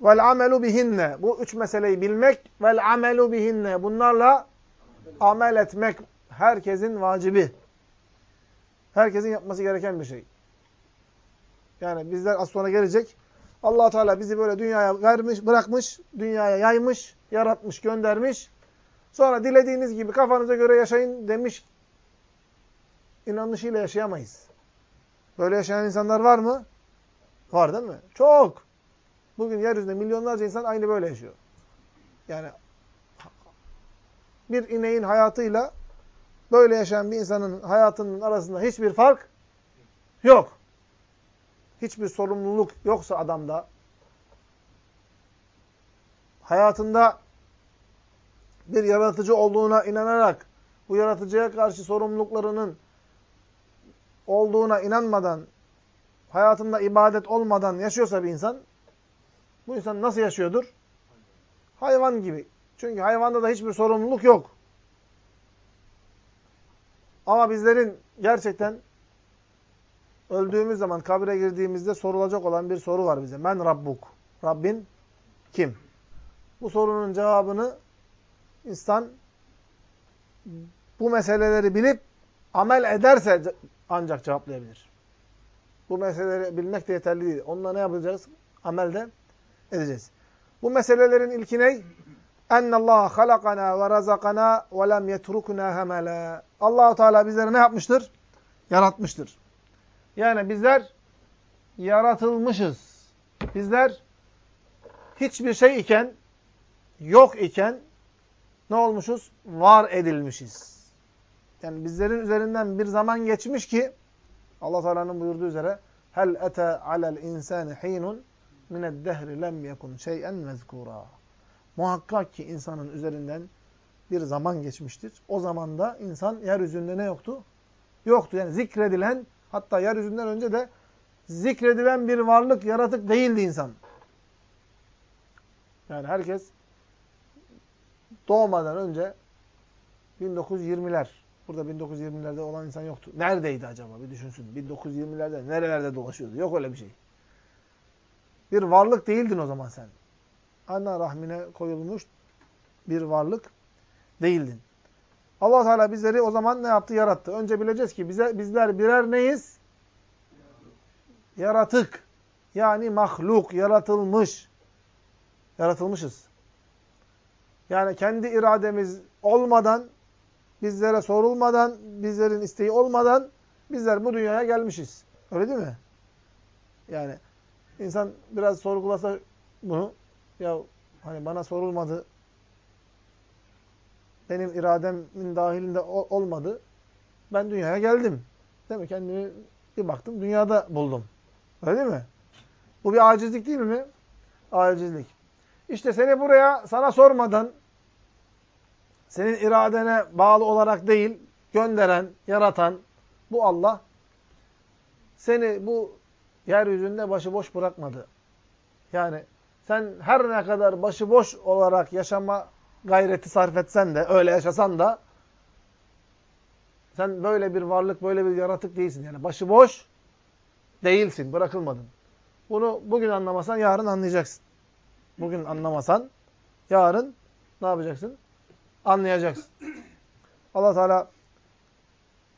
vel amelu bihinne. Bu üç meseleyi bilmek vel amelu bihinne. Bunlarla amel etmek herkesin vacibi. Herkesin yapması gereken bir şey. Yani bizler az sonra gelecek. allah Teala bizi böyle dünyaya vermiş, bırakmış, dünyaya yaymış, yaratmış, göndermiş. Sonra dilediğiniz gibi kafanıza göre yaşayın demiş. İnanışıyla yaşayamayız. Böyle yaşayan insanlar var mı? Var değil mi? Çok. Bugün yeryüzünde milyonlarca insan aynı böyle yaşıyor. Yani bir ineğin hayatıyla böyle yaşayan bir insanın hayatının arasında hiçbir fark yok. Hiçbir sorumluluk yoksa adamda, hayatında bir yaratıcı olduğuna inanarak, bu yaratıcıya karşı sorumluluklarının olduğuna inanmadan, hayatında ibadet olmadan yaşıyorsa bir insan, bu insan nasıl yaşıyordur? Hayvan gibi. Çünkü hayvanda da hiçbir sorumluluk yok. Ama bizlerin gerçekten öldüğümüz zaman kabre girdiğimizde sorulacak olan bir soru var bize. Men Rabbuk. Rabbin kim? Bu sorunun cevabını insan bu meseleleri bilip amel ederse ancak cevaplayabilir. Bu meseleleri bilmek de yeterli değil. Onunla ne yapacağız? Amelde edeceğiz. Bu meselelerin ilki ne? Ennallâhe halakana ve razakana ve lem yetrukna hemela. Allahu Teala bizleri ne yapmıştır? Yaratmıştır. Yani bizler yaratılmışız. Bizler hiçbir şey iken, yok iken ne olmuşuz? Var edilmişiz. Yani bizlerin üzerinden bir zaman geçmiş ki Allah Teala'nın buyurduğu üzere hel ete alel insani hinun mined dehri lem yekun şey'en mezkura. Muhakkak ki insanın üzerinden bir zaman geçmiştir. O zamanda insan yeryüzünde ne yoktu? Yoktu. Yani zikredilen, hatta yeryüzünden önce de zikredilen bir varlık, yaratık değildi insan. Yani herkes doğmadan önce 1920'ler, burada 1920'lerde olan insan yoktu. Neredeydi acaba? Bir düşünsün. 1920'lerde nerelerde dolaşıyordu? Yok öyle bir şey. Bir varlık değildin o zaman sen. Anne rahmine koyulmuş bir varlık değildin. Allah Teala bizleri o zaman ne yaptı? Yarattı. Önce bileceğiz ki bize bizler birer neyiz? Yaratık. Yani mahluk, yaratılmış. Yaratılmışız. Yani kendi irademiz olmadan, bizlere sorulmadan, bizlerin isteği olmadan bizler bu dünyaya gelmişiz. Öyle değil mi? Yani insan biraz sorgulasa bunu, ya hani bana sorulmadı, benim irademin dahilinde olmadı. Ben dünyaya geldim. Değil mi? Kendimi bir baktım dünyada buldum. Öyle değil mi? Bu bir acizlik değil mi? Acizlik. İşte seni buraya sana sormadan senin iradene bağlı olarak değil gönderen, yaratan bu Allah seni bu yeryüzünde başıboş bırakmadı. Yani sen her ne kadar başıboş olarak yaşama gayreti sarf etsen de, öyle yaşasan da sen böyle bir varlık, böyle bir yaratık değilsin. Yani başıboş değilsin, bırakılmadın. Bunu bugün anlamasan yarın anlayacaksın. Bugün anlamasan yarın ne yapacaksın? Anlayacaksın. Allah Teala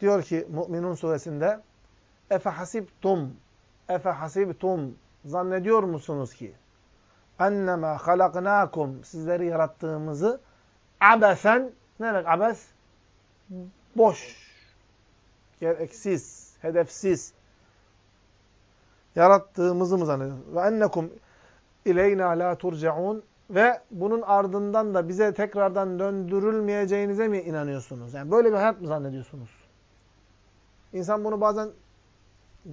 diyor ki Müminun suresinde Efe hasibtum Efe hasibtum zannediyor musunuz ki ennema halaknakum sizleri yarattığımızı abesen ne demek abes? Boş, gereksiz, hedefsiz yarattığımızı mı zannediyorsunuz? Ve ennekum ileyna la turcaun ve bunun ardından da bize tekrardan döndürülmeyeceğinize mi inanıyorsunuz? Yani böyle bir hayat mı zannediyorsunuz? İnsan bunu bazen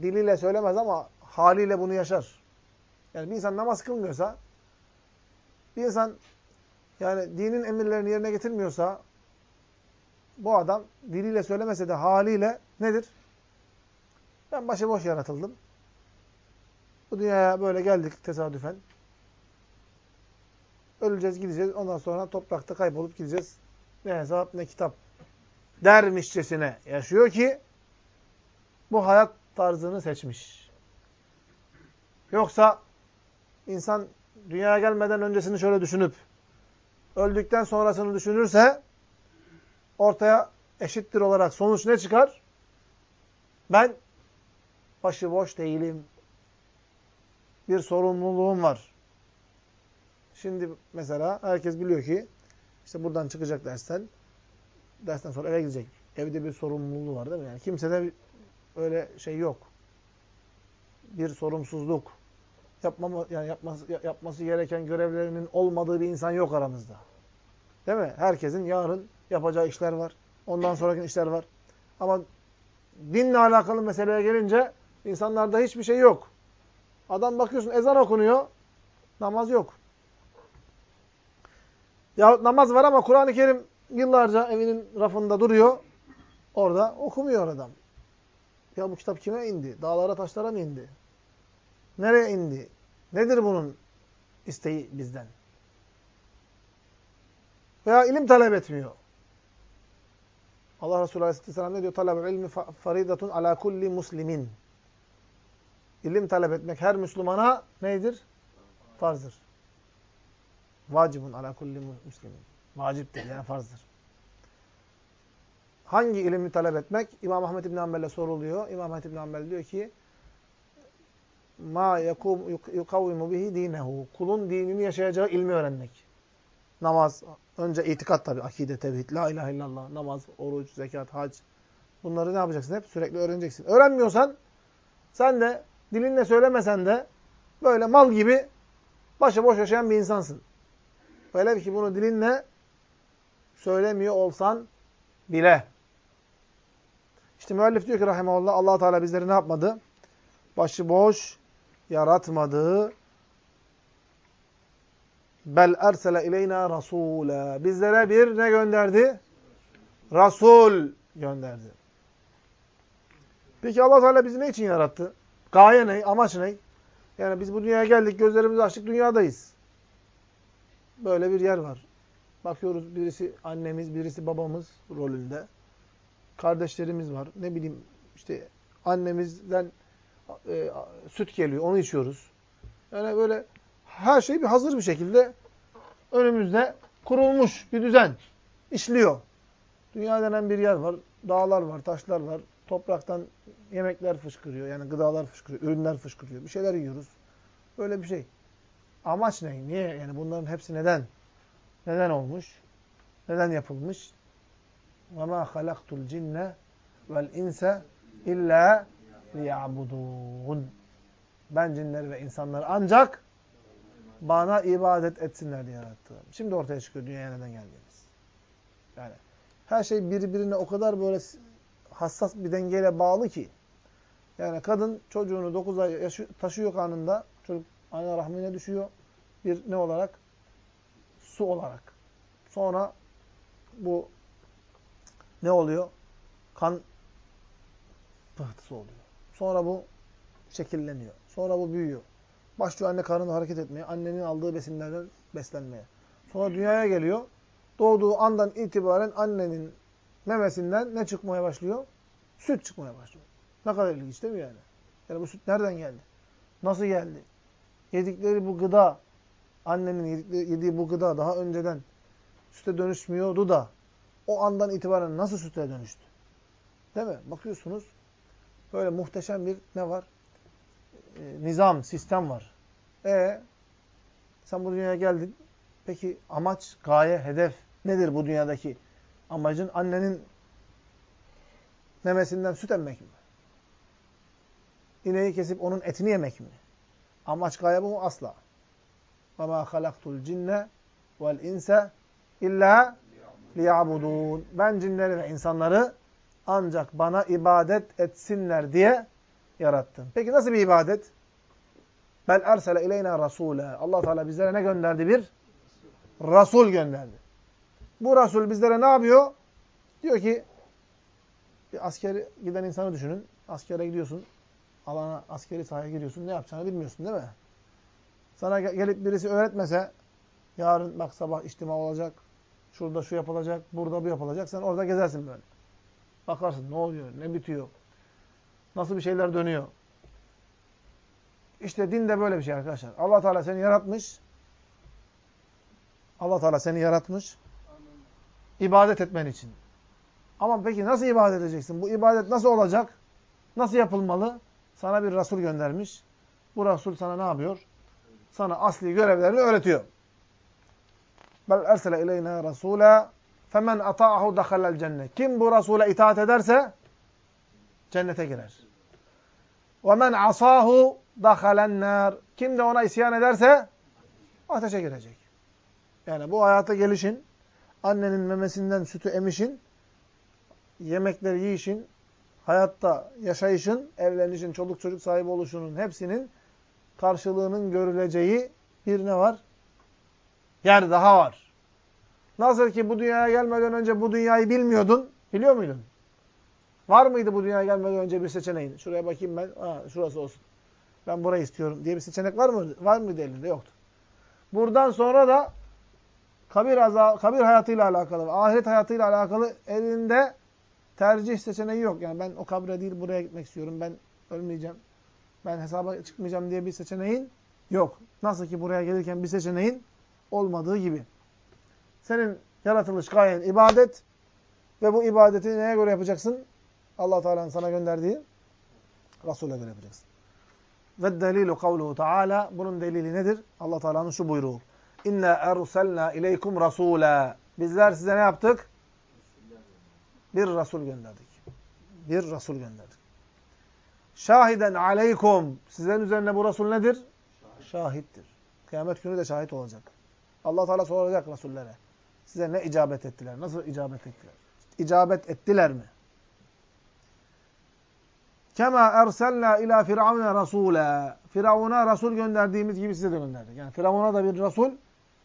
diliyle söylemez ama haliyle bunu yaşar. Yani bir insan namaz kılmıyorsa bir insan yani dinin emirlerini yerine getirmiyorsa bu adam diliyle söylemese de haliyle nedir? Ben başıboş yaratıldım. Bu dünyaya böyle geldik tesadüfen. Öleceğiz, gideceğiz. Ondan sonra toprakta kaybolup gideceğiz. Ne hesap ne kitap dermişçesine yaşıyor ki bu hayat tarzını seçmiş. Yoksa insan dünyaya gelmeden öncesini şöyle düşünüp öldükten sonrasını düşünürse ortaya eşittir olarak sonuç ne çıkar? Ben başıboş değilim. Bir sorumluluğum var. Şimdi mesela herkes biliyor ki işte buradan çıkacak dersten. Dersten sonra eve gidecek. Evde bir sorumluluğu var değil mi? Yani kimsede öyle şey yok. Bir sorumsuzluk. Yapmama, yani yapması, yapması gereken görevlerinin olmadığı bir insan yok aramızda. Değil mi? Herkesin yarın yapacağı işler var. Ondan sonraki işler var. Ama dinle alakalı meseleye gelince insanlarda hiçbir şey yok. Adam bakıyorsun ezan okunuyor, namaz yok. Ya namaz var ama Kur'an-ı Kerim yıllarca evinin rafında duruyor. Orada okumuyor adam. Ya bu kitap kime indi? Dağlara taşlara mı indi? Nereye indi? Nedir bunun isteği bizden? Veya ilim talep etmiyor. Allah Resulü Aleyhisselam ne diyor? Talabul ilmi faridatun ala kulli muslimin. İlim talep etmek her Müslümana neydir? Farzdır. Vacibun ala kulli muslimin. Vaciptir yani farzdır. Hangi ilimi talep etmek? İmam Ahmet İbn Hanbel'e soruluyor. İmam Ahmet İbn Hanbel diyor ki ma yukavvimu bihi dinehu. Kulun dinini yaşayacağı ilmi öğrenmek. Namaz, önce itikat tabi, akide, tevhid, la ilahe illallah, namaz, oruç, zekat, hac. Bunları ne yapacaksın? Hep sürekli öğreneceksin. Öğrenmiyorsan sen de dilinle söylemesen de böyle mal gibi başıboş yaşayan bir insansın. Öyle ki bunu dilinle söylemiyor olsan bile. İşte müellif diyor ki rahimeullah allah Teala bizleri ne yapmadı? Başıboş yaratmadı. Bel ersele ileyna rasûle. Bizlere bir ne gönderdi? Rasul gönderdi. Peki allah Teala bizi ne için yarattı? Gaye ne? Amaç ne? Yani biz bu dünyaya geldik, gözlerimizi açtık, dünyadayız. Böyle bir yer var. Bakıyoruz birisi annemiz, birisi babamız rolünde. Kardeşlerimiz var. Ne bileyim işte annemizden e, süt geliyor, onu içiyoruz. Yani böyle her şey bir hazır bir şekilde önümüzde kurulmuş bir düzen işliyor. Dünya denen bir yer var. Dağlar var, taşlar var. Topraktan yemekler fışkırıyor. Yani gıdalar fışkırıyor, ürünler fışkırıyor. Bir şeyler yiyoruz. Böyle bir şey. Amaç ne? Niye? Yani bunların hepsi neden? Neden olmuş? Neden yapılmış? وَمَا خَلَقْتُ الْجِنَّ وَالْاِنْسَ اِلَّا لِيَعْبُدُونَ Ben cinleri ve insanları ancak bana ibadet etsinler diye yarattım. Şimdi ortaya çıkıyor dünyaya neden geldiğimiz. Yani her şey birbirine o kadar böyle hassas bir dengeyle bağlı ki. Yani kadın çocuğunu 9 ay taşıyor karnında. Çocuk anne rahmine düşüyor. Bir ne olarak? Su olarak. Sonra bu ne oluyor? Kan pıhtısı oluyor. Sonra bu şekilleniyor. Sonra bu büyüyor. Başlıyor anne karnında hareket etmeye. Annenin aldığı besinlerden beslenmeye. Sonra dünyaya geliyor. Doğduğu andan itibaren annenin memesinden ne çıkmaya başlıyor? Süt çıkmaya başlıyor. Ne kadar ilginç değil mi yani? Yani bu süt nereden geldi? Nasıl geldi? Yedikleri bu gıda, annenin yedikleri, yediği bu gıda daha önceden süte dönüşmüyordu da o andan itibaren nasıl süte dönüştü? Değil mi? Bakıyorsunuz böyle muhteşem bir ne var? Ee, nizam, sistem var. E sen bu dünyaya geldin. Peki amaç, gaye, hedef nedir bu dünyadaki? Amacın annenin memesinden süt emmek mi? İneği kesip onun etini yemek mi? Amaç gaye bu mu? Asla. وَمَا خَلَقْتُ الْجِنَّ وَالْاِنْسَ illa liyabudun. Ben cinleri ve insanları ancak bana ibadet etsinler diye yarattım. Peki nasıl bir ibadet? Bel ersele ileyna rasule. Allah Teala bizlere ne gönderdi? Bir Rasul gönderdi. Bu Rasul bizlere ne yapıyor? Diyor ki bir askeri giden insanı düşünün. Askere gidiyorsun. Alana, askeri sahaya giriyorsun. Ne yapacağını bilmiyorsun değil mi? Sana gelip birisi öğretmese yarın bak sabah içtima olacak. Şurada şu yapılacak. Burada bu yapılacak. Sen orada gezersin böyle. Bakarsın ne oluyor, ne bitiyor. Nasıl bir şeyler dönüyor. İşte din de böyle bir şey arkadaşlar. allah Teala seni yaratmış. Allah Teala seni yaratmış. ibadet etmen için. Ama peki nasıl ibadet edeceksin? Bu ibadet nasıl olacak? Nasıl yapılmalı? Sana bir Resul göndermiş. Bu Resul sana ne yapıyor? Sana asli görevlerini öğretiyor. Bel ersele ileyna rasula femen ata'ahu dakhalel cennet. Kim bu Resul'e itaat ederse cennete girer. Ve men asahu dahalen nar. Kim de ona isyan ederse ateşe girecek. Yani bu hayata gelişin, annenin memesinden sütü emişin, yemekleri yiyişin, hayatta yaşayışın, evlenişin, çoluk çocuk sahibi oluşunun hepsinin karşılığının görüleceği bir ne var? Yer daha var. Nasıl ki bu dünyaya gelmeden önce bu dünyayı bilmiyordun, biliyor muydun? Var mıydı bu dünyaya gelmeden önce bir seçeneğin? Şuraya bakayım ben, ha, şurası olsun. Ben burayı istiyorum diye bir seçenek var mı? Var mıydı elinde? Yoktu. Buradan sonra da kabir, azab, kabir hayatıyla alakalı, ahiret hayatıyla alakalı elinde tercih seçeneği yok. Yani ben o kabre değil buraya gitmek istiyorum. Ben ölmeyeceğim. Ben hesaba çıkmayacağım diye bir seçeneğin yok. Nasıl ki buraya gelirken bir seçeneğin olmadığı gibi. Senin yaratılış gayen ibadet ve bu ibadeti neye göre yapacaksın? allah Teala'nın sana gönderdiği Resul'e göre yapacaksın. Ve delilu kavluhu Teala bunun delili nedir? allah Teala'nın şu buyruğu. İnna erselna ileykum rasula. Bizler size ne yaptık? Bir Resul gönderdik. Bir Resul gönderdik. Şahiden aleykum. Sizlerin üzerine bu Resul nedir? Şahittir. Kıyamet günü de şahit olacak. Allah Teala soracak Resullere. Size ne icabet ettiler? Nasıl icabet ettiler? İcabet ettiler mi? Kema erselna ila firavune rasula. Firavuna Resul gönderdiğimiz gibi size de gönderdik. Yani Firavuna da bir Resul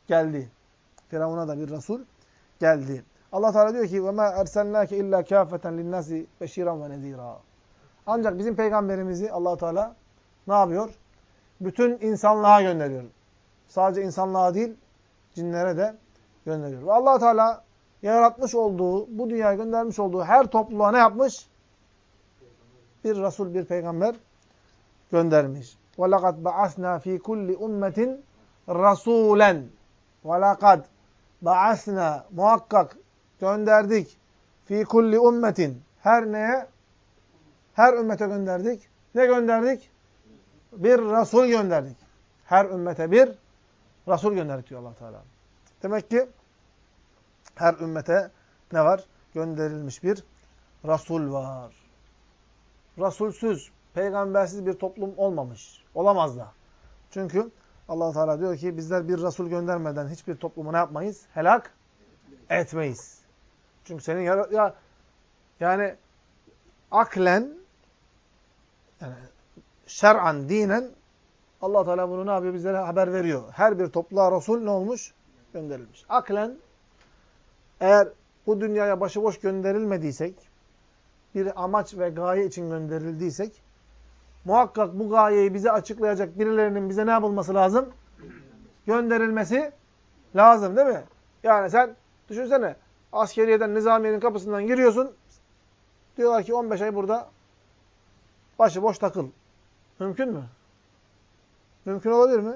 geldi. Firavuna da bir Resul geldi. Allah Teala diyor ki: "Ve ma erselnake illa kafeten lin-nasi beşiran ve nezira." Ancak bizim peygamberimizi Allah Teala ne yapıyor? Bütün insanlığa gönderiyor. Sadece insanlığa değil, cinlere de gönderiyor. Ve Allah Teala yaratmış olduğu, bu dünyaya göndermiş olduğu her topluluğa ne yapmış? Bir Resul, bir peygamber göndermiş. وَلَقَدْ بَعَثْنَا ف۪ي كُلِّ اُمَّةٍ رَسُولًا وَلَقَدْ بَعَثْنَا Muhakkak gönderdik. Fi kulli ummetin. Her neye? Her ümmete gönderdik. Ne gönderdik? Bir Resul gönderdik. Her ümmete bir Resul gönderdik diyor allah Teala. Demek ki her ümmete ne var? Gönderilmiş bir Resul var. Rasulsüz, peygambersiz bir toplum olmamış. Olamaz da. Çünkü allah Teala diyor ki bizler bir Resul göndermeden hiçbir toplumu ne yapmayız? Helak etmeyiz. Çünkü senin ya, ya yani aklen yani şer'an, dinen allah Teala bunu ne yapıyor? Bizlere haber veriyor. Her bir topluluğa Resul ne olmuş? Gönderilmiş. Aklen eğer bu dünyaya başıboş gönderilmediysek, bir amaç ve gaye için gönderildiysek, muhakkak bu gayeyi bize açıklayacak birilerinin bize ne yapılması lazım? Gönderilmesi lazım değil mi? Yani sen düşünsene, askeriyeden, nizamiyenin kapısından giriyorsun, diyorlar ki 15 ay burada başıboş takıl. Mümkün mü? Mümkün olabilir mi?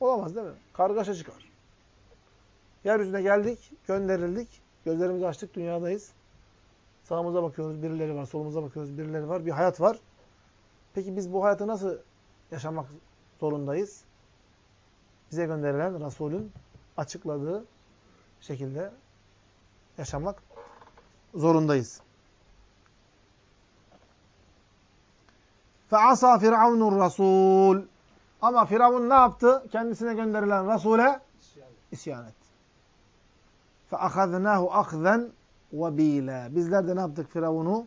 Olamaz değil mi? Kargaşa çıkar. Yeryüzüne geldik, gönderildik. Gözlerimizi açtık, dünyadayız. Sağımıza bakıyoruz, birileri var. Solumuza bakıyoruz, birileri var. Bir hayat var. Peki biz bu hayatı nasıl yaşamak zorundayız? Bize gönderilen Resul'ün açıkladığı şekilde yaşamak zorundayız. فَعَصَى فِرْعَوْنُ الرَّسُولُ Ama Firavun ne yaptı? Kendisine gönderilen Resul'e isyan etti. فَأَخَذْنَاهُ أَخْذًا وَب۪يلًا Bizler de ne yaptık Firavun'u?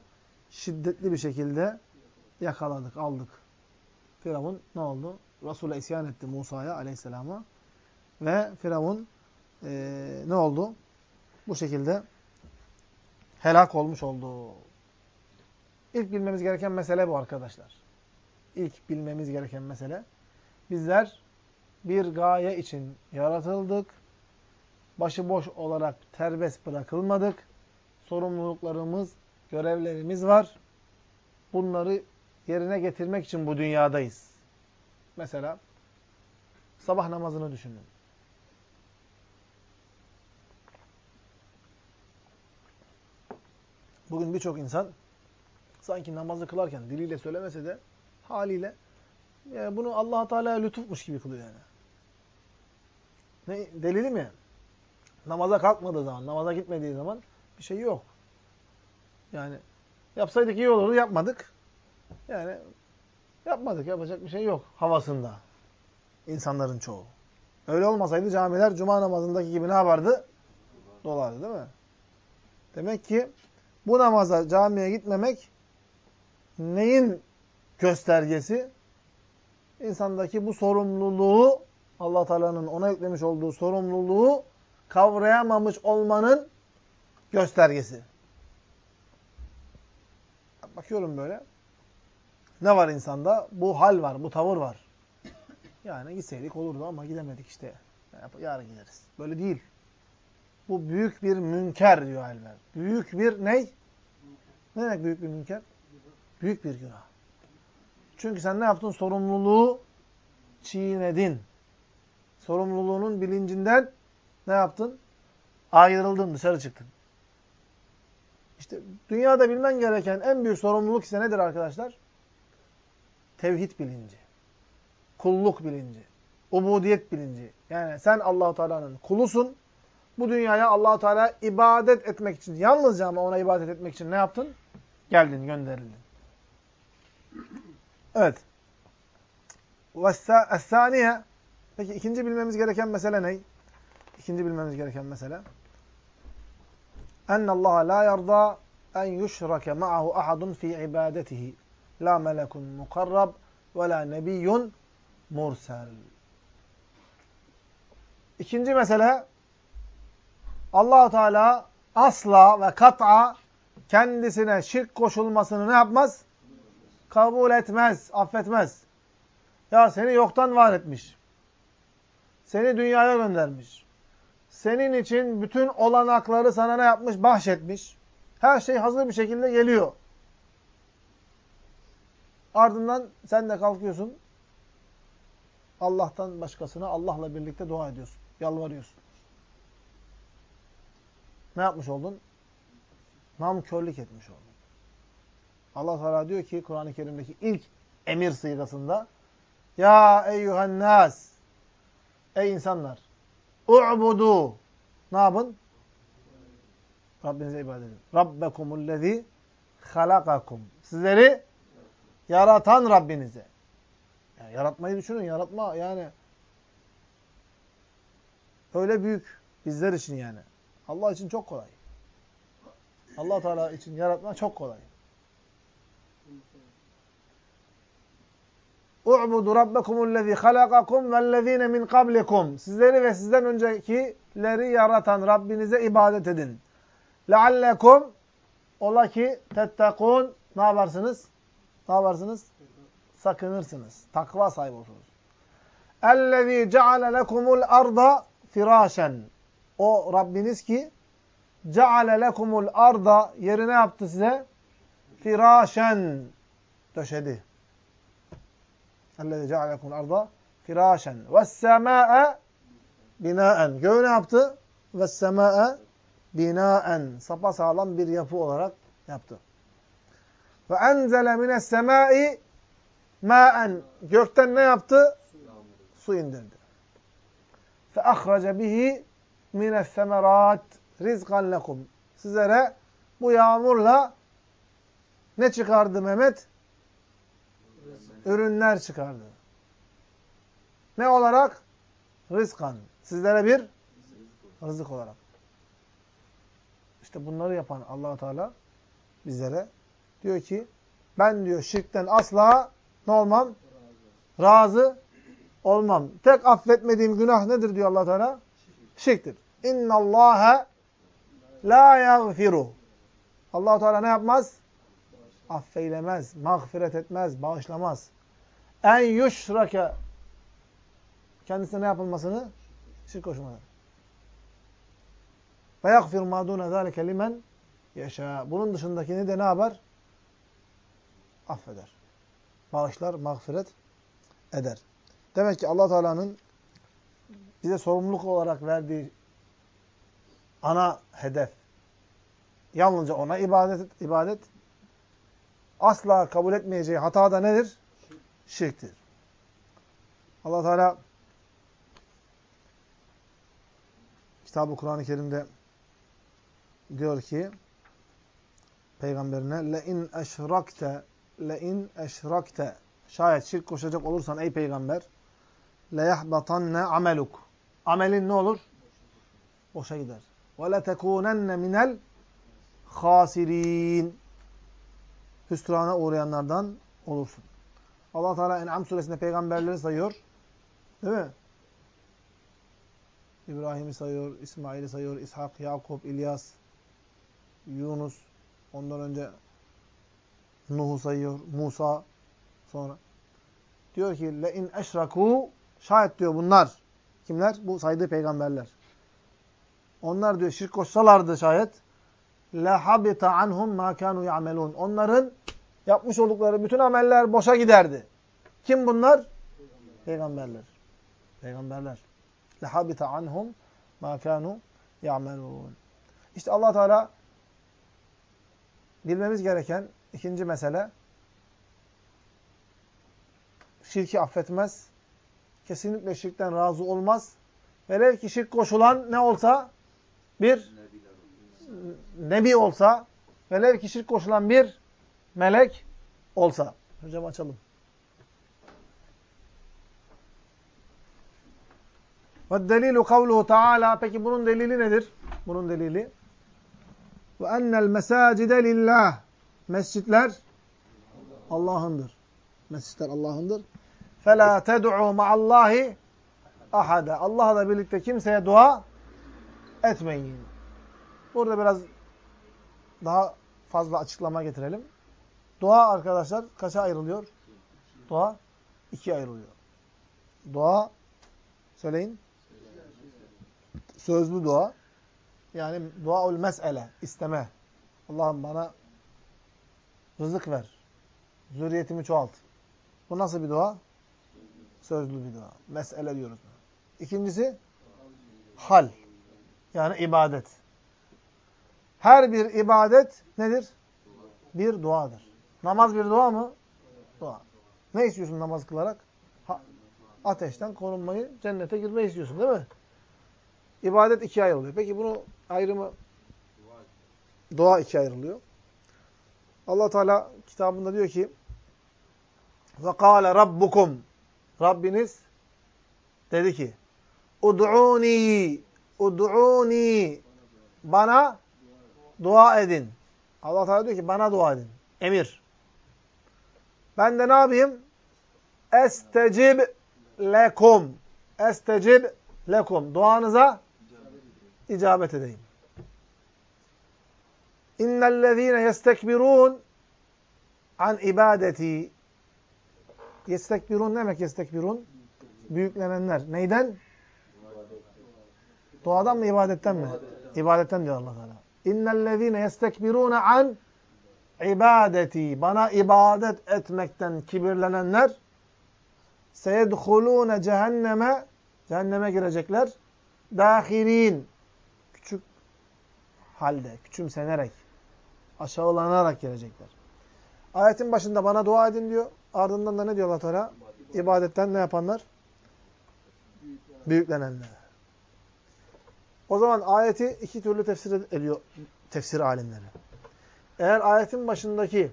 Şiddetli bir şekilde yakaladık, aldık. Firavun ne oldu? Resul'e isyan etti Musa'ya aleyhisselama. Ve Firavun e, ne oldu? Bu şekilde helak olmuş oldu. İlk bilmemiz gereken mesele bu arkadaşlar. İlk bilmemiz gereken mesele. Bizler bir gaye için yaratıldık. Başıboş olarak terbest bırakılmadık. Sorumluluklarımız, görevlerimiz var. Bunları yerine getirmek için bu dünyadayız. Mesela sabah namazını düşünün. Bugün birçok insan sanki namazı kılarken diliyle söylemese de haliyle yani bunu allah Teala'ya lütufmuş gibi kılıyor yani. Ne, delili mi? Namaza kalkmadığı zaman, namaza gitmediği zaman bir şey yok. Yani yapsaydık iyi olurdu, yapmadık. Yani yapmadık, yapacak bir şey yok havasında. insanların çoğu. Öyle olmasaydı camiler cuma namazındaki gibi ne yapardı? Dolardı değil mi? Demek ki bu namaza camiye gitmemek neyin göstergesi? İnsandaki bu sorumluluğu allah Teala'nın ona yüklemiş olduğu sorumluluğu kavrayamamış olmanın göstergesi. Bakıyorum böyle. Ne var insanda? Bu hal var, bu tavır var. Yani gitseydik olurdu ama gidemedik işte. Yarın gideriz. Böyle değil. Bu büyük bir münker diyor alimler. Büyük bir ney? Ne demek büyük bir münker? Büyük bir günah. Çünkü sen ne yaptın? Sorumluluğu çiğnedin. Sorumluluğunun bilincinden ne yaptın? Ayrıldın, dışarı çıktın. İşte dünyada bilmen gereken en büyük sorumluluk ise nedir arkadaşlar? Tevhid bilinci. Kulluk bilinci. Ubudiyet bilinci. Yani sen Allahu Teala'nın kulusun. Bu dünyaya Allahu Teala ibadet etmek için, yalnızca ama ona ibadet etmek için ne yaptın? Geldin, gönderildin. Evet. Es-saniye. Peki ikinci bilmemiz gereken mesele ne? İkinci bilmemiz gereken mesele. اَنَّ اللّٰهَ لَا يَرْضَى اَنْ يُشْرَكَ مَعَهُ اَحَدٌ ف۪ي عِبَادَتِهِ لَا مَلَكٌ مُقَرَّبٌ وَلَا نَبِيٌّ mursel. İkinci mesele allah Teala asla ve kat'a kendisine şirk koşulmasını ne yapmaz? Kabul etmez, affetmez. Ya seni yoktan var etmiş. Seni dünyaya göndermiş. Senin için bütün olanakları sana ne yapmış? Bahşetmiş. Her şey hazır bir şekilde geliyor. Ardından sen de kalkıyorsun. Allah'tan başkasına Allah'la birlikte dua ediyorsun. Yalvarıyorsun. Ne yapmış oldun? Namkörlük etmiş oldun. Allah Teala diyor ki Kur'an-ı Kerim'deki ilk emir sıygasında Ya eyyühen nas Ey insanlar U'budu Ne yapın? Rabbinize ibadet edin. Rabbekumullezî halakakum. Sizleri yaratan Rabbinize. Yani yaratmayı düşünün. Yaratma yani öyle büyük bizler için yani. Allah için çok kolay. Allah Teala için yaratma çok kolay. "U'budu rabbekumullezî halakakum vellezîne min kablikum." Sizleri ve sizden öncekileri yaratan Rabbinize ibadet edin. "Leallekum" ola ki tettekûn ne yaparsınız? Ne yaparsınız? Sakınırsınız. Takva sahibi olursunuz. "Ellezî ceale lekumul arda firâşen." O Rabbiniz ki ceale lekumul arda yerine yaptı size? Firâşen döşedi. اَلَّذ۪ي جَعَلَ لَكُمُ الْأَرْضَ فِرَاشًا وَالسَّمَاءَ binaen. Göğü ne yaptı? وَالسَّمَاءَ binaen. Sapasağlam bir yapı olarak yaptı. Ve enzele mines semai maen. Gökten ne yaptı? Su indirdi. Fe ahraca bihi mines semerat rizkan lekum. Sizlere bu yağmurla ne çıkardı Mehmet? Ürünler çıkardı. Ne olarak? Rizkan. Sizlere bir rızık olarak. İşte bunları yapan allah Teala bizlere diyor ki ben diyor şirkten asla ne olmam? Razı olmam. Tek affetmediğim günah nedir diyor allah Teala? Şirktir. İnna Allaha la yaghfiru. allah Teala ne yapmaz? Affeylemez, mağfiret etmez, bağışlamaz. En yuşrake kendisine ne yapılmasını? Şirk koşmaları. Ve yagfir ma dune zâlike limen yaşa. Bunun dışındakini de ne yapar? Affeder. Bağışlar, mağfiret eder. Demek ki allah Teala'nın bize sorumluluk olarak verdiği ana hedef, Yalnızca ona ibadet ibadet asla kabul etmeyeceği hata da nedir? Şirktir. Allah Teala Kitab-ı Kur'an-ı Kerim'de diyor ki peygamberine le in eşrakte le in eşrakte şayet şirk koşacak olursan ey peygamber le yahbatanne ameluk amelin ne olur? Boşa gider. Ve le tekunenne minel hasirin hüsrana uğrayanlardan olursun. Allah Teala En'am suresinde peygamberleri sayıyor. Değil mi? İbrahim'i sayıyor, İsmail'i sayıyor, İshak, Yakup, İlyas, Yunus, ondan önce Nuh'u sayıyor, Musa sonra. Diyor ki le in eşraku şayet diyor bunlar. Kimler? Bu saydığı peygamberler. Onlar diyor şirk koşsalardı şayet la habita anhum ma kanu ya'melun. Onların yapmış oldukları bütün ameller boşa giderdi. Kim bunlar? Peygamberler. Peygamberler. La habita anhum ma kanu ya'melun. İşte Allah Teala bilmemiz gereken ikinci mesele şirki affetmez. Kesinlikle şirkten razı olmaz. Velev ki şirk koşulan ne olsa bir nebi olsa velev ki şirk koşulan bir melek olsa. Hocam açalım. Ve delilu kavluhu taala. Peki bunun delili nedir? Bunun delili. Ve ennel mesacide lillah. Mescitler Allah'ındır. Mescitler Allah'ındır. Fela ted'u ma'allahi ahada. Allah'la birlikte kimseye dua etmeyin. Burada biraz daha fazla açıklama getirelim. Dua arkadaşlar kaça ayrılıyor? Dua ikiye ayrılıyor. Dua söyleyin. Sözlü dua. Yani duaul mes'ele, isteme. Allah'ım bana rızık ver. Zürriyetimi çoğalt. Bu nasıl bir dua? Sözlü bir dua. Mes'ele diyoruz. İkincisi hal. Yani ibadet. Her bir ibadet nedir? Bir duadır. Namaz bir dua mı? Dua. Ne istiyorsun namaz kılarak? Ha, ateşten korunmayı, cennete girmeyi istiyorsun değil mi? İbadet ikiye ayrılıyor. Peki bunu ayrımı dua ikiye ayrılıyor. Allah Teala kitabında diyor ki ve kâle rabbukum Rabbiniz dedi ki ud'uni ud'uni bana dua edin. Allah Teala diyor ki bana dua edin. Emir. Ben de ne yapayım? Estecib lekum. Estecib lekum. Duanıza icabet edeyim. İnnellezîne yestekbirûn an ibadeti. Yestekbirûn ne demek yestekbirûn? Büyüklenenler. Neyden? Duadan mı ibadetten mi? İbadetten diyor Allah Teala. İnnellezîne yestekbirûne an ibadeti. Bana ibadet etmekten kibirlenenler seyedhulûne cehenneme cehenneme girecekler. Dâhirîn küçük halde, küçümsenerek, aşağılanarak girecekler. Ayetin başında bana dua edin diyor. Ardından da ne diyor Allah Teala? İbadetten ne yapanlar? Büyüklenenler. O zaman ayeti iki türlü tefsir ediyor tefsir alimleri. Eğer ayetin başındaki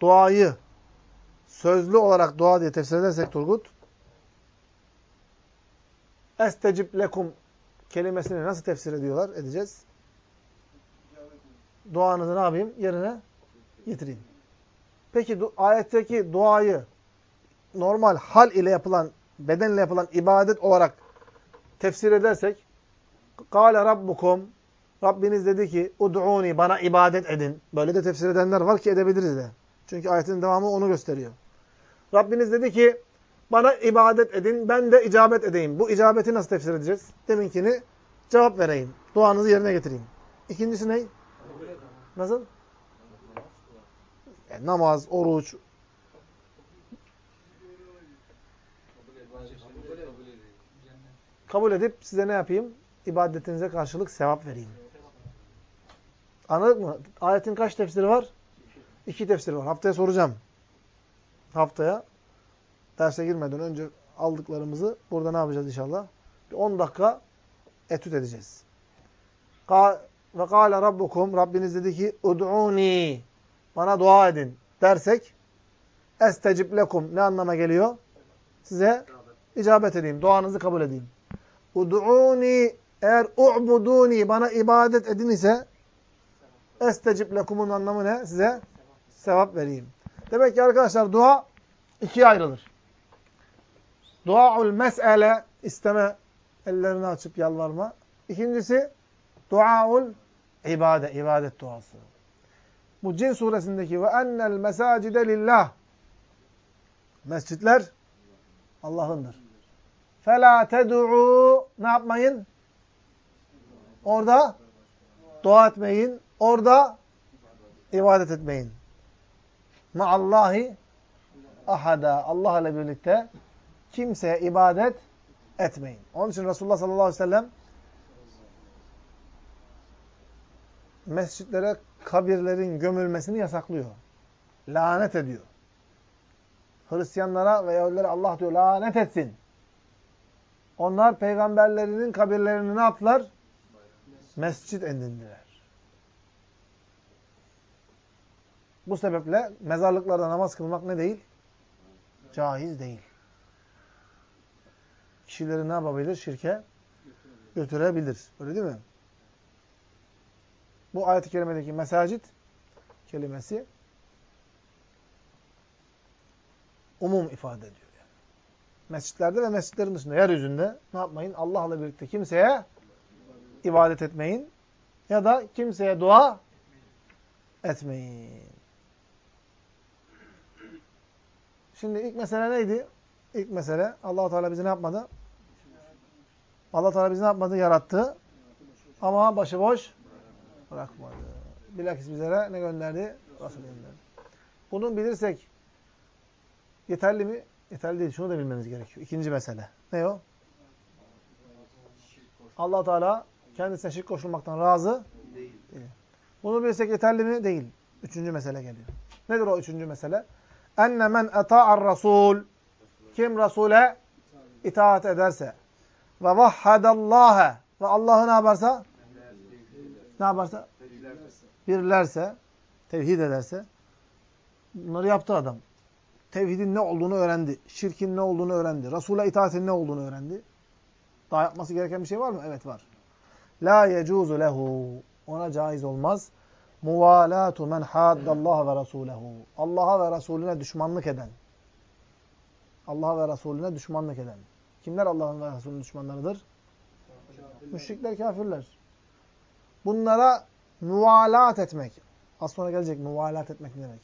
duayı sözlü olarak dua diye tefsir edersek Turgut, estecib lekum kelimesini nasıl tefsir ediyorlar? Edeceğiz. Duanızı ne yapayım? Yerine getireyim. Peki ayetteki duayı normal hal ile yapılan, bedenle yapılan ibadet olarak tefsir edersek Kâle rabbukum Rabbiniz dedi ki ud'uni bana ibadet edin. Böyle de tefsir edenler var ki edebiliriz de. Çünkü ayetin devamı onu gösteriyor. Rabbiniz dedi ki bana ibadet edin ben de icabet edeyim. Bu icabeti nasıl tefsir edeceğiz? Deminkini cevap vereyim. Duanızı yerine getireyim. İkincisi ne? Nasıl? Yani namaz, oruç. Kabul edip size ne yapayım? ibadetinize karşılık sevap vereyim. Anladık mı? Ayetin kaç tefsiri var? İki tefsiri var. Haftaya soracağım. Haftaya derse girmeden önce aldıklarımızı burada ne yapacağız inşallah? Bir 10 dakika etüt edeceğiz. Ve kâle rabbukum Rabbiniz dedi ki ud'uni bana dua edin dersek estecib lekum ne anlama geliyor? Size icabet edeyim. Duanızı kabul edeyim. Ud'uni eğer u'buduni bana ibadet edin ise estecib lekumun anlamı ne? Size sevap vereyim. Demek ki arkadaşlar dua ikiye ayrılır. Duaul mes'ele isteme, ellerini açıp yalvarma. İkincisi duaul ibade, ibadet duası. Bu Cin suresindeki ve ennel mesacide lillah mescitler Allah'ındır. Fela ted'u ne yapmayın? Orada dua etmeyin. Orada ibadet etmeyin. Ma'allahi ahada. Allah ile birlikte kimseye ibadet etmeyin. Onun için Resulullah sallallahu aleyhi ve sellem mescitlere kabirlerin gömülmesini yasaklıyor. Lanet ediyor. Hristiyanlara ve Yahudilere Allah diyor lanet etsin. Onlar peygamberlerinin kabirlerini ne yaptılar? Mescit edindiler. Bu sebeple mezarlıklarda namaz kılmak ne değil? Caiz değil. Kişileri ne yapabilir? Şirke götürebilir. Öyle değil mi? Bu ayet-i kerimedeki mesacit kelimesi umum ifade ediyor. Yani. Mescitlerde ve mescitlerin dışında, yeryüzünde ne yapmayın? Allah'la birlikte kimseye ibadet etmeyin ya da kimseye dua etmeyin. Şimdi ilk mesele neydi? İlk mesele allah Teala bizi ne yapmadı? allah Teala bizi ne yapmadı? Yarattı. Ama başıboş bırakmadı. Bilakis bizlere ne gönderdi? Resul gönderdi. Bunu bilirsek yeterli mi? Yeterli değil. Şunu da bilmemiz gerekiyor. İkinci mesele. Ne o? allah Teala kendisine şirk koşulmaktan razı değil. Bunu bilsek yeterli mi? Değil. Üçüncü mesele geliyor. Nedir o üçüncü mesele? Enne men eta'ar rasul kim Resul'e itaat ederse ve vahhadallâhe ve Allah'ı ne yaparsa ne yaparsa birlerse tevhid ederse bunları yaptı adam. Tevhidin ne olduğunu öğrendi. Şirkin ne olduğunu öğrendi. Resul'e itaatin ne olduğunu öğrendi. Daha yapması gereken bir şey var mı? Evet var. La yecuzu lehu. Ona caiz olmaz muvalatu men haddallaha ve rasulehu. Allah'a ve Resulüne düşmanlık eden. Allah'a ve Resulüne düşmanlık eden. Kimler Allah'ın ve Resulünün düşmanlarıdır? Müşrikler, kafirler. Bunlara muvalat etmek. Az sonra gelecek muvalat etmek ne demek?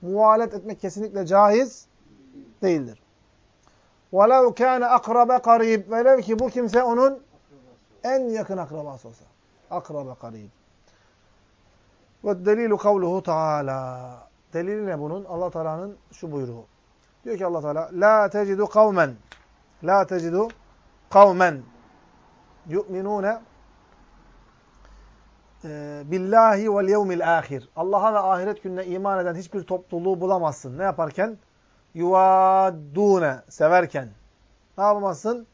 Muvalat etmek kesinlikle caiz değildir. وَلَوْ كَانَ akrabe karib. Velev ki bu kimse onun en yakın akrabası olsa. Akrabe karib. ve delilu kavluhu Teala. Delili ne bunun? Allah Teala'nın şu buyruğu. Diyor ki Allah Teala: "La tecidu kavmen la tecidu kavmen yu'minune e, billahi vel yevmil ahir." Allah'a ve ahiret gününe iman eden hiçbir topluluğu bulamazsın. Ne yaparken? Yuvaddune, severken. Ne yapamazsın?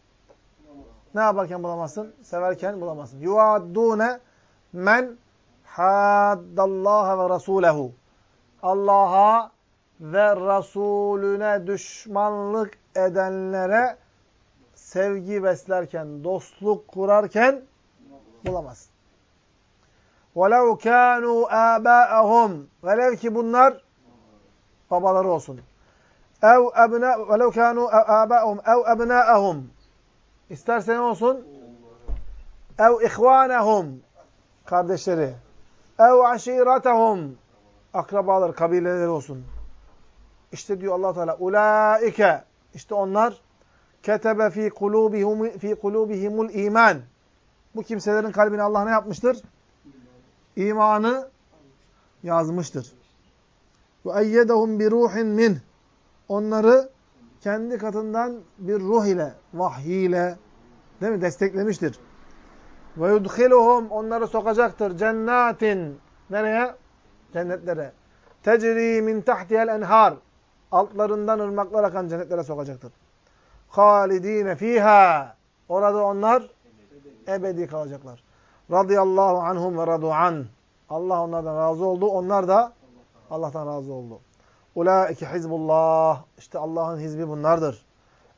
Ne yaparken bulamazsın? Severken bulamazsın. Yuvaddune men haddallaha ve rasulehu. Allah'a ve Resulüne düşmanlık edenlere sevgi beslerken, dostluk kurarken bulamaz. وَلَوْ كَانُوا آبَاءَهُمْ Velev ki bunlar babaları olsun. اَوْ اَبْنَا وَلَوْ كَانُوا آبَاءَهُمْ اَوْ اَبْنَاءَهُمْ İsterse ne olsun? اَوْ اِخْوَانَهُمْ Kardeşleri ev aşiretehum akrabalar, kabileleri olsun. İşte diyor Allah Teala ulaike işte onlar ketebe fi kulubihim fi kulubihimul iman. Bu kimselerin kalbine Allah ne yapmıştır? İmanı yazmıştır. Ve eyyedehum bi ruhin min. Onları kendi katından bir ruh ile, vahiy ile değil mi desteklemiştir. Ve yudkhiluhum onları sokacaktır cennatin nereye? Cennetlere. Tecri min tahtihel enhar. Altlarından ırmaklar akan cennetlere sokacaktır. Halidine fiha. Orada onlar ebedi kalacaklar. Radıyallahu anhum ve radu an. Allah onlardan razı oldu. Onlar da Allah'tan razı oldu. Ulaike hizbullah. İşte Allah'ın hizbi bunlardır.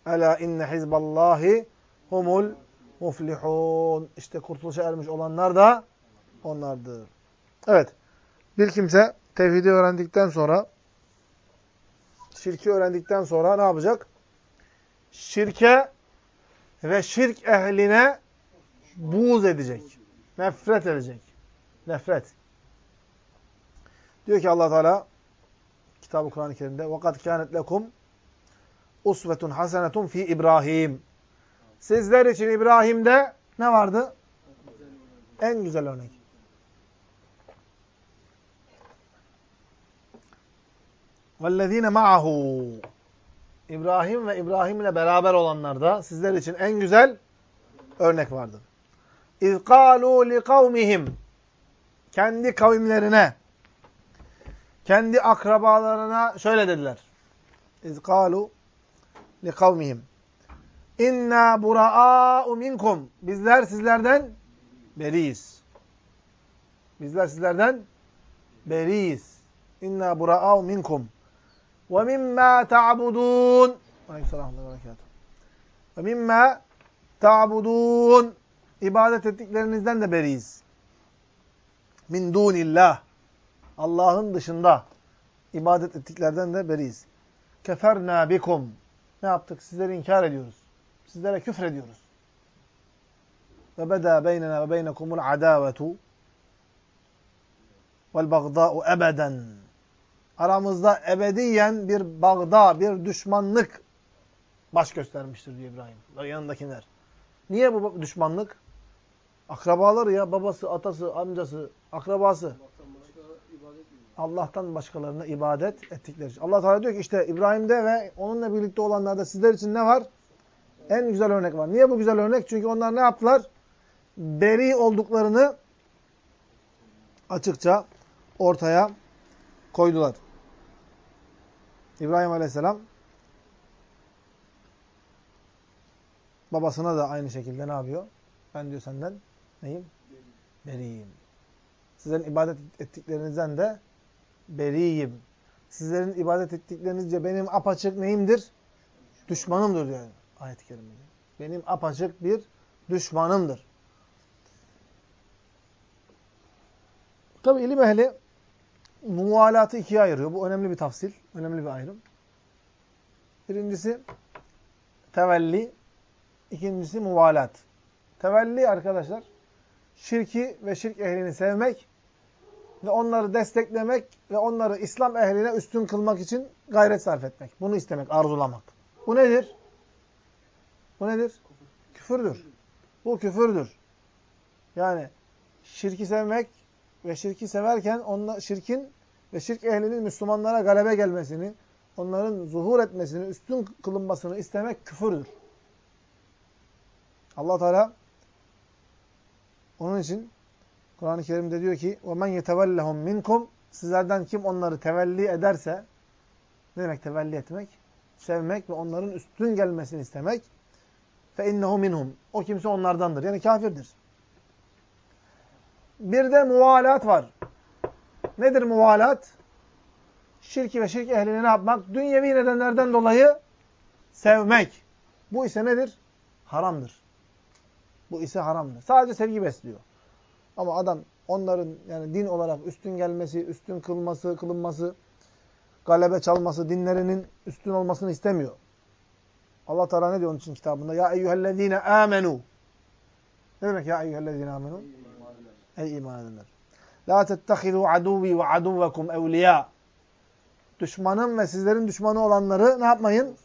Ela inne hizballahi humul muflihun. İşte kurtuluşa ermiş olanlar da onlardır. Evet. Bir kimse tevhidi öğrendikten sonra şirki öğrendikten sonra ne yapacak? Şirke ve şirk ehline buğz edecek. Nefret edecek. Nefret. Diyor ki Allah Teala Kitab-ı Kur'an-ı Kerim'de "Vakat kânet lekum usvetun hasenetun fi İbrahim." Sizler için İbrahim'de ne vardı? En güzel örnek. وَالَّذ۪ينَ مَعَهُ İbrahim ve İbrahim ile beraber olanlarda sizler için en güzel örnek vardı. اِذْ قَالُوا لِقَوْمِهِمْ Kendi kavimlerine, kendi akrabalarına şöyle dediler. اِذْ قَالُوا لِقَوْمِهِمْ İnna bura'a'u minkum. Bizler sizlerden beriyiz. Bizler sizlerden beriyiz. İnna bura'a'u minkum. Ve mimma ta'budun. Aleykümselam ve berekatuhu. Ve mimma ta'budun. İbadet ettiklerinizden de beriyiz. Min dunillah. Allah'ın dışında ibadet ettiklerden de beriyiz. Keferna bikum. Ne yaptık? Sizleri inkar ediyoruz. Sizlere küfür ediyoruz. Ve beda beynena ve beynekumul adavetu vel bagda'u ebeden. Aramızda ebediyen bir bagda, bir düşmanlık baş göstermiştir diyor İbrahim. Yanındakiler. Niye bu düşmanlık? Akrabaları ya, babası, atası, amcası, akrabası. Allah'tan başkalarına ibadet ettikleri için. Allah Teala diyor ki işte İbrahim'de ve onunla birlikte olanlarda sizler için ne var? En güzel örnek var. Niye bu güzel örnek? Çünkü onlar ne yaptılar? Beri olduklarını açıkça ortaya koydular. İbrahim Aleyhisselam babasına da aynı şekilde ne yapıyor? Ben diyor senden neyim? Beriyim. Sizlerin ibadet ettiklerinizden de beriyim. Sizlerin ibadet ettiklerinizce benim apaçık neyimdir? Düşmanımdır diyor ayet-i kerimede. Benim apaçık bir düşmanımdır. Tabi ilim ehli muvalatı ikiye ayırıyor. Bu önemli bir tafsil, önemli bir ayrım. Birincisi tevelli, ikincisi muvalat. Tevelli arkadaşlar, şirki ve şirk ehlini sevmek ve onları desteklemek ve onları İslam ehline üstün kılmak için gayret sarf etmek. Bunu istemek, arzulamak. Bu nedir? Bu nedir? Küfürdür. Bu küfürdür. Yani şirki sevmek ve şirki severken onla, şirkin ve şirk ehlinin Müslümanlara galebe gelmesini, onların zuhur etmesini, üstün kılınmasını istemek küfürdür. Allah Teala onun için Kur'an-ı Kerim'de diyor ki: "Ve yetevellehum minkum" Sizlerden kim onları tevelli ederse ne demek tevelli etmek? Sevmek ve onların üstün gelmesini istemek. İnnehu minhum. O kimse onlardandır. Yani kafirdir. Bir de muvalat var. Nedir muvalat? Şirki ve şirk ehlini ne yapmak? Dünyevi nedenlerden dolayı sevmek. Bu ise nedir? Haramdır. Bu ise haramdır. Sadece sevgi besliyor. Ama adam onların yani din olarak üstün gelmesi, üstün kılması, kılınması, galebe çalması, dinlerinin üstün olmasını istemiyor. Allah Teala ne diyor onun için kitabında? Ya eyyühellezine amenu. Ne demek ya eyyühellezine amenu? Ey iman edenler. La tettehidu aduvi ve aduvekum evliya. Düşmanım ve sizlerin düşmanı olanları ne yapmayın?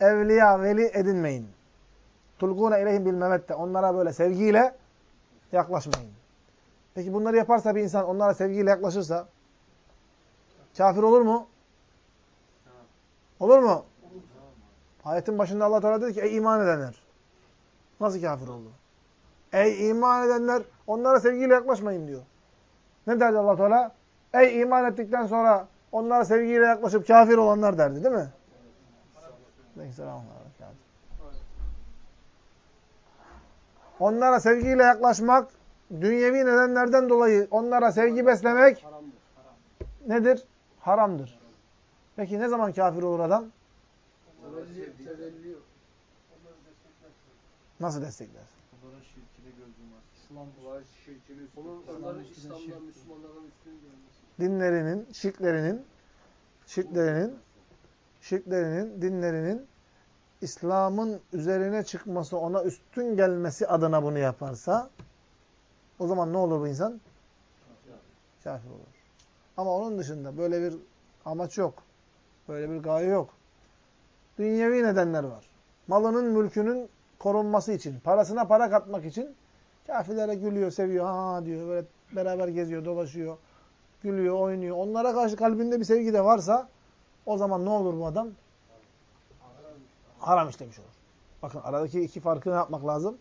Evliya, veli edinmeyin. Tulgune ileyhim bil mevette. Onlara böyle sevgiyle yaklaşmayın. Peki bunları yaparsa bir insan onlara sevgiyle yaklaşırsa kafir olur mu? Olur mu? Ayetin başında Allah Teala dedi ki ey iman edenler. Nasıl kafir oldu? Ey iman edenler onlara sevgiyle yaklaşmayın diyor. Ne derdi allah Teala? Ey iman ettikten sonra onlara sevgiyle yaklaşıp kafir olanlar derdi değil mi? Onlara sevgiyle yaklaşmak, dünyevi nedenlerden dolayı onlara sevgi beslemek nedir? Haramdır. Peki ne zaman kafir olur adam? Tevelli, tevelli. Nasıl destekler? Onların şirkine gözüm var. İslam Var şirkini onların İslam'dan İslam'dan, şirk. Müslümanlardan üstün gelmesi. Dinlerinin, şirklerinin, şirklerinin, şirklerinin, dinlerinin İslam'ın üzerine çıkması, ona üstün gelmesi adına bunu yaparsa o zaman ne olur bu insan? Kafir olur. Ama onun dışında böyle bir amaç yok. Böyle bir gaye yok. Dünyevi nedenler var. Malının, mülkünün korunması için, parasına para katmak için kafirlere gülüyor, seviyor, ha diyor, böyle beraber geziyor, dolaşıyor, gülüyor, oynuyor. Onlara karşı kalbinde bir sevgi de varsa o zaman ne olur bu adam? Haram işlemiş olur. Bakın aradaki iki farkı ne yapmak lazım?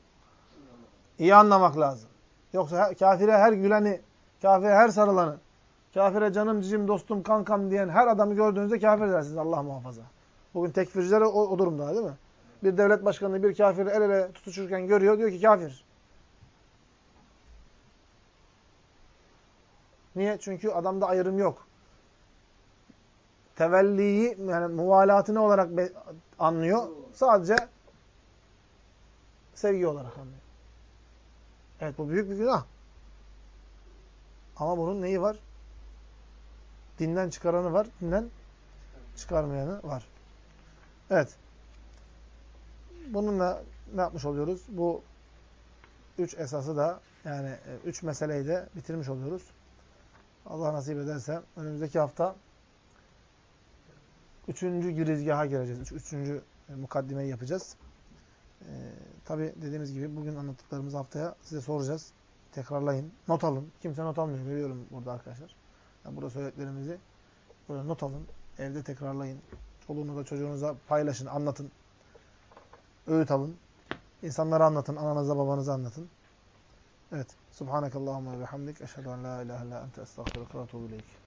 İyi anlamak lazım. Yoksa kafire her güleni, kafire her sarılanı, kafire canım, cicim, dostum, kankam diyen her adamı gördüğünüzde kafir dersiniz Allah muhafaza. Bugün tekfirciler o, o durumda değil mi? Bir devlet başkanı bir kafiri el ele tutuşurken görüyor, diyor ki kafir. Niye? Çünkü adamda ayrım yok. Tevelliyi, yani muvalatını olarak anlıyor. Sadece sevgi olarak anlıyor. Evet bu büyük bir günah. Ama bunun neyi var? Dinden çıkaranı var, dinden çıkarmayanı var. Evet. Bununla ne yapmış oluyoruz? Bu üç esası da yani e, üç meseleyi de bitirmiş oluyoruz. Allah nasip ederse önümüzdeki hafta üçüncü girizgaha gireceğiz. Üç, üçüncü e, mukaddimeyi yapacağız. Ee, Tabi dediğimiz gibi bugün anlattıklarımızı haftaya size soracağız. Tekrarlayın. Not alın. Kimse not almıyor. Görüyorum burada arkadaşlar. Yani burada söylediklerimizi böyle not alın. Evde tekrarlayın. Çoluğunuza çocuğunuza paylaşın. Anlatın. Öğüt alın. İnsanlara anlatın. Ananıza babanıza anlatın. Evet. Subhanakallahumma ve bihamdik. Eşhedü en la ilahe illa ente estağfiruke ve etûbü.